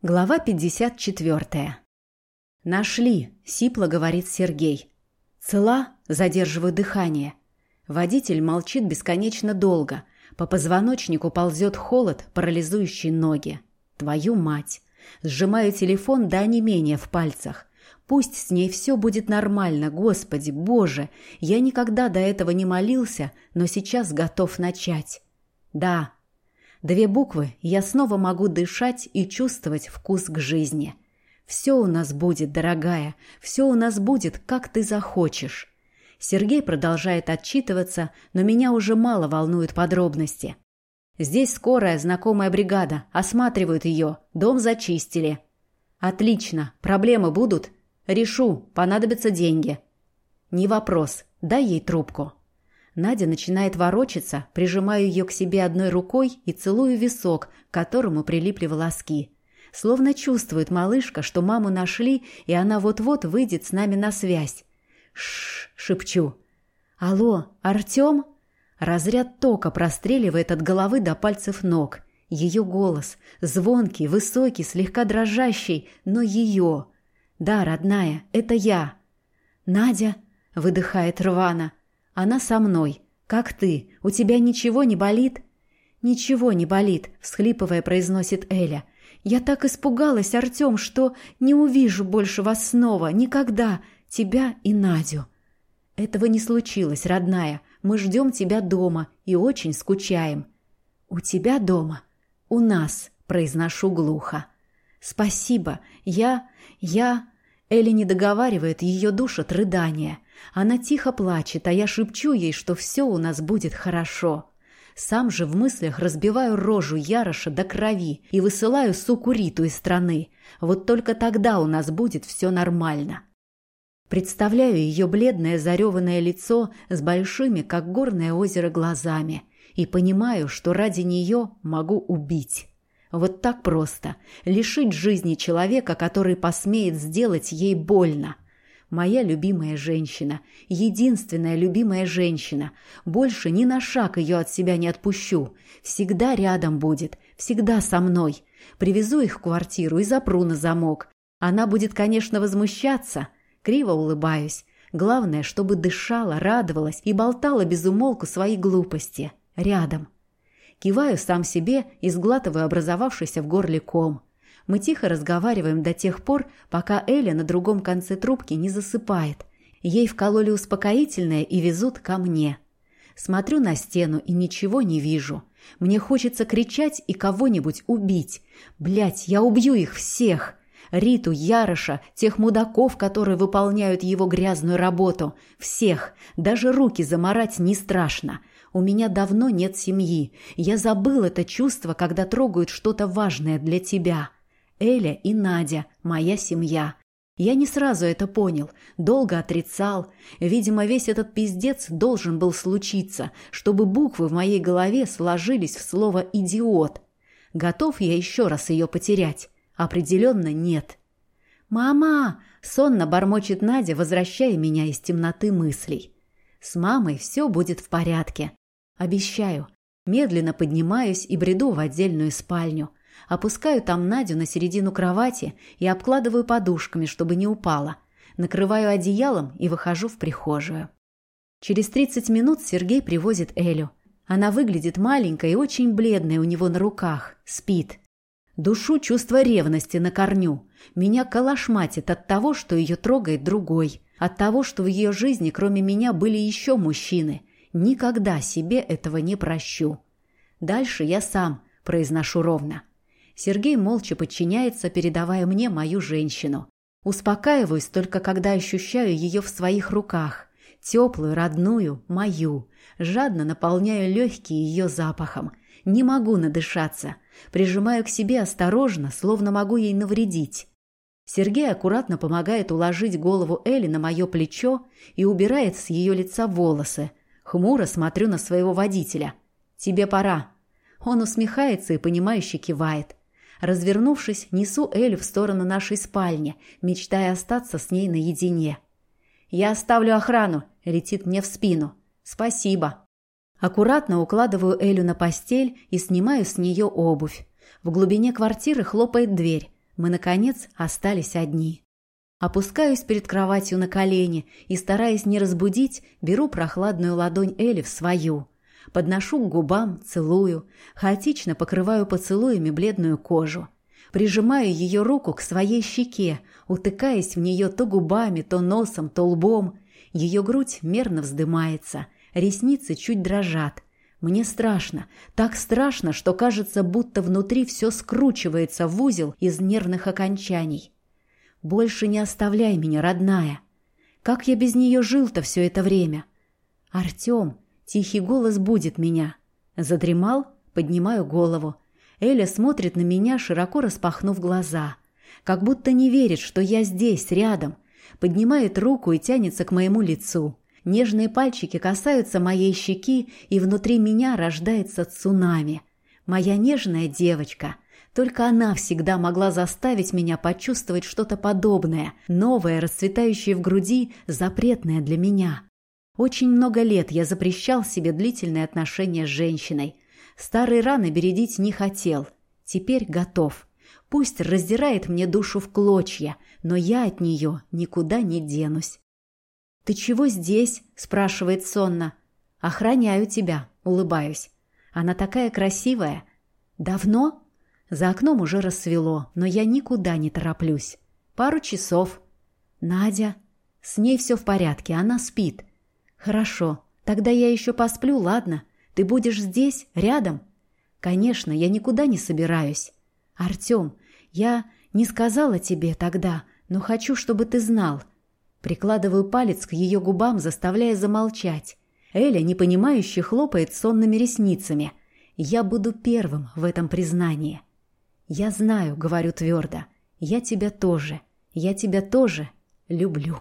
Глава 54. «Нашли», — сипло говорит Сергей. «Цела?» — задерживаю дыхание. Водитель молчит бесконечно долго. По позвоночнику ползет холод, парализующий ноги. «Твою мать!» Сжимаю телефон до онемения в пальцах. Пусть с ней все будет нормально, Господи, Боже! Я никогда до этого не молился, но сейчас готов начать. Да, Две буквы, я снова могу дышать и чувствовать вкус к жизни. Все у нас будет, дорогая, все у нас будет, как ты захочешь. Сергей продолжает отчитываться, но меня уже мало волнуют подробности. Здесь скорая, знакомая бригада, осматривают ее, дом зачистили. Отлично, проблемы будут? Решу, понадобятся деньги. Не вопрос, дай ей трубку. Надя начинает ворочаться, прижимаю ее к себе одной рукой и целую висок, к которому прилипли волоски. Словно чувствует малышка, что маму нашли, и она вот-вот выйдет с нами на связь. Шш, шепчу. Алло, Артем? Разряд тока простреливает от головы до пальцев ног. Ее голос, звонкий, высокий, слегка дрожащий, но ее. Да, родная, это я. Надя, выдыхает рвано. Она со мной. Как ты? У тебя ничего не болит?» «Ничего не болит», — всхлипывая, произносит Эля. «Я так испугалась, Артем, что не увижу больше вас снова, никогда, тебя и Надю». «Этого не случилось, родная. Мы ждем тебя дома и очень скучаем». «У тебя дома?» «У нас», — произношу глухо. «Спасибо. Я... я...» Элли не договаривает, ее душат рыдания. Она тихо плачет, а я шепчу ей, что все у нас будет хорошо. Сам же в мыслях разбиваю рожу Яроша до крови и высылаю суку Риту из страны. Вот только тогда у нас будет все нормально. Представляю ее бледное зареванное лицо с большими, как горное озеро, глазами и понимаю, что ради нее могу убить. Вот так просто. Лишить жизни человека, который посмеет сделать ей больно – Моя любимая женщина, единственная любимая женщина. Больше ни на шаг ее от себя не отпущу. Всегда рядом будет, всегда со мной. Привезу их в квартиру и запру на замок. Она будет, конечно, возмущаться. Криво улыбаюсь. Главное, чтобы дышала, радовалась и болтала без умолку свои глупости. Рядом. Киваю сам себе и сглатываю образовавшийся в горле ком. Мы тихо разговариваем до тех пор, пока Эля на другом конце трубки не засыпает. Ей вкололи успокоительное и везут ко мне. Смотрю на стену и ничего не вижу. Мне хочется кричать и кого-нибудь убить. Блять, я убью их всех. Риту, Яроша, тех мудаков, которые выполняют его грязную работу. Всех. Даже руки заморать не страшно. У меня давно нет семьи. Я забыл это чувство, когда трогают что-то важное для тебя. Эля и Надя, моя семья. Я не сразу это понял, долго отрицал. Видимо, весь этот пиздец должен был случиться, чтобы буквы в моей голове сложились в слово «идиот». Готов я еще раз ее потерять? Определенно нет. «Мама!» — сонно бормочет Надя, возвращая меня из темноты мыслей. «С мамой все будет в порядке. Обещаю». Медленно поднимаюсь и бреду в отдельную спальню. Опускаю там Надю на середину кровати и обкладываю подушками, чтобы не упала. Накрываю одеялом и выхожу в прихожую. Через 30 минут Сергей привозит Элю. Она выглядит маленькой и очень бледной у него на руках. Спит. Душу чувство ревности на корню. Меня колошматит от того, что ее трогает другой. От того, что в ее жизни кроме меня были еще мужчины. Никогда себе этого не прощу. Дальше я сам произношу ровно. Сергей молча подчиняется, передавая мне мою женщину. Успокаиваюсь только когда ощущаю ее в своих руках. Теплую, родную, мою. Жадно наполняю легкие ее запахом. Не могу надышаться. Прижимаю к себе осторожно, словно могу ей навредить. Сергей аккуратно помогает уложить голову Эли на мое плечо и убирает с ее лица волосы. Хмуро смотрю на своего водителя. «Тебе пора». Он усмехается и понимающе кивает. Развернувшись, несу Эль в сторону нашей спальни, мечтая остаться с ней наедине. «Я оставлю охрану», — летит мне в спину. «Спасибо». Аккуратно укладываю Элю на постель и снимаю с нее обувь. В глубине квартиры хлопает дверь. Мы, наконец, остались одни. Опускаюсь перед кроватью на колени и, стараясь не разбудить, беру прохладную ладонь Эли в свою. Подношу к губам, целую, хаотично покрываю поцелуями бледную кожу. Прижимаю ее руку к своей щеке, утыкаясь в нее то губами, то носом, то лбом. Ее грудь мерно вздымается, ресницы чуть дрожат. Мне страшно, так страшно, что кажется, будто внутри все скручивается в узел из нервных окончаний. Больше не оставляй меня, родная. Как я без нее жил-то все это время? Артем, тихий голос будет меня. Задремал? Поднимаю голову. Эля смотрит на меня, широко распахнув глаза. Как будто не верит, что я здесь, рядом. Поднимает руку и тянется к моему лицу. Нежные пальчики касаются моей щеки, и внутри меня рождается цунами. Моя нежная девочка — только она всегда могла заставить меня почувствовать что-то подобное, новое, расцветающее в груди, запретное для меня. Очень много лет я запрещал себе длительные отношения с женщиной. Старые раны бередить не хотел. Теперь готов. Пусть раздирает мне душу в клочья, но я от нее никуда не денусь. «Ты чего здесь?» – спрашивает сонно. «Охраняю тебя», – улыбаюсь. «Она такая красивая». «Давно?» За окном уже рассвело, но я никуда не тороплюсь. Пару часов. Надя. С ней все в порядке, она спит. Хорошо, тогда я еще посплю, ладно? Ты будешь здесь, рядом? Конечно, я никуда не собираюсь. Артем, я не сказала тебе тогда, но хочу, чтобы ты знал. Прикладываю палец к ее губам, заставляя замолчать. Эля, непонимающе, хлопает сонными ресницами. Я буду первым в этом признании. «Я знаю», — говорю твердо, — «я тебя тоже, я тебя тоже люблю».